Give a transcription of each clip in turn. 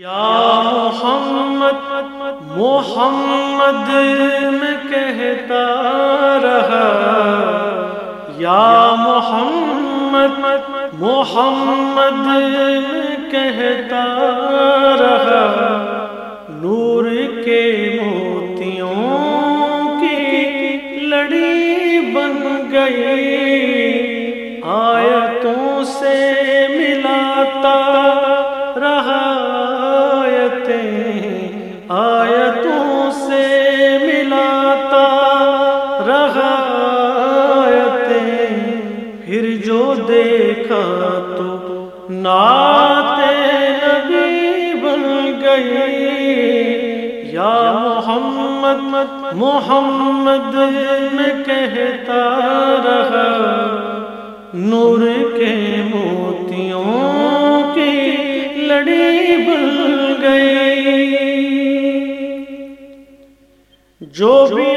یا محمد محمد میں کہتا رہا۔ یا محمد محمد میں کہتا رہا۔ نور کے موتیوں کی لڑی بن گئی۔ آیتوں سے ملاتا رہا پھر جو دیکھا تو نعت نبی بن گئی۔ یا محمد محمد میں کہتا رہا، نور کے موتیوں کی لڑی بن گئی۔ جو بھی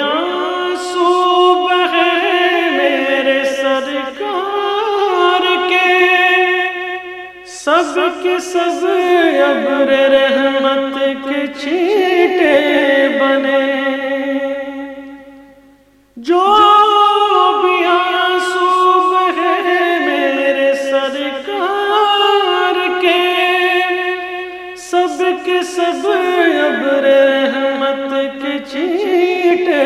سب کے سب ابر رحمت کے چھیٹے بنے۔ جو بھی آنسو میرے سرکار کے، سب کے سب ابر رحمت کے چھیٹے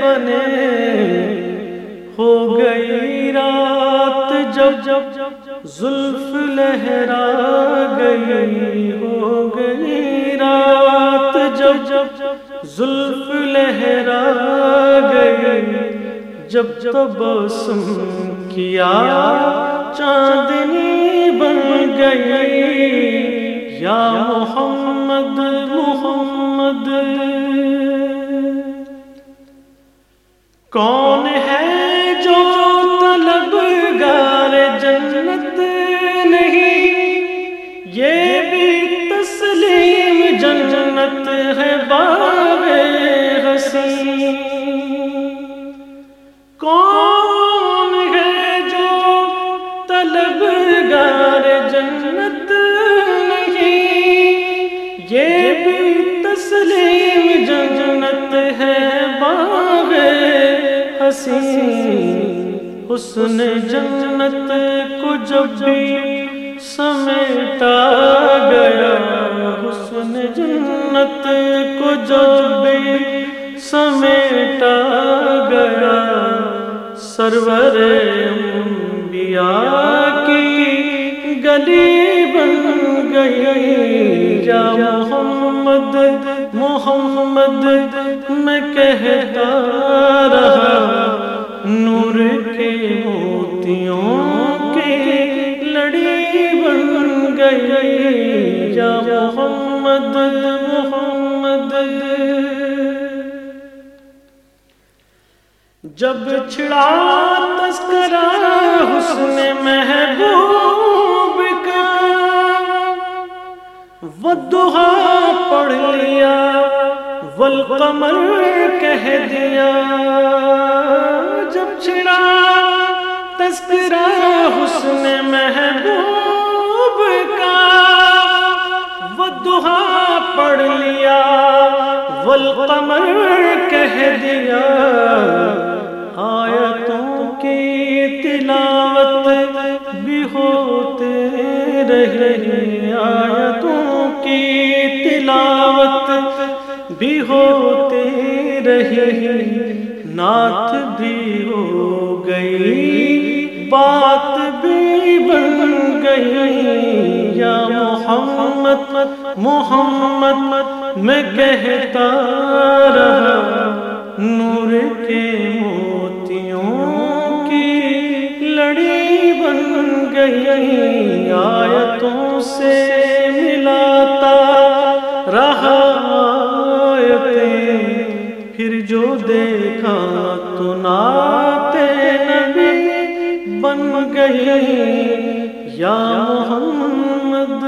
بنے۔ ہو گئی رات جب جب جب زلف لہرا گئی ہو گئی رات جب جب زلف لہرا گئی، جب تب سن کیا چاندنی بن گئی۔ یا محمد محمد، کون ہے باغ حسین کون ہے جو طلب گار جنت نہیں یہ بھی تسلیم جنت ہے باغ حسین حسن جنت کو جب بھی سمیٹا گیا حسن جنت سرور انبیاء کی گلی بن گئی۔ یا محمد محمد، میں کہتا رہا، نور کے موتیوں کی لڑی بن گئی۔ یا محمد محمد جب چھڑا تذکرہ حسن محبوب کا ودہا پڑھ لیا، والقمر کہہ دیا۔ جب چھڑا تذکرہ حسن محبوب کا ودہا پڑھ لیا والقمر کہہ دیا، آیتوں کی تلاوت بھی ہوتے رہے آیتوں کی تلاوت بھی ہوتے رہے نعت بھی ہو گئی، بات بھی بن گئی، یا محمد محمد میں کہتا رہا، نور کے موتیوں کی لڑی بن گئی، آیتوں سے ملاتا رہا پھر جو دیکھا تو نعت نبی بن گئی۔ یا محمد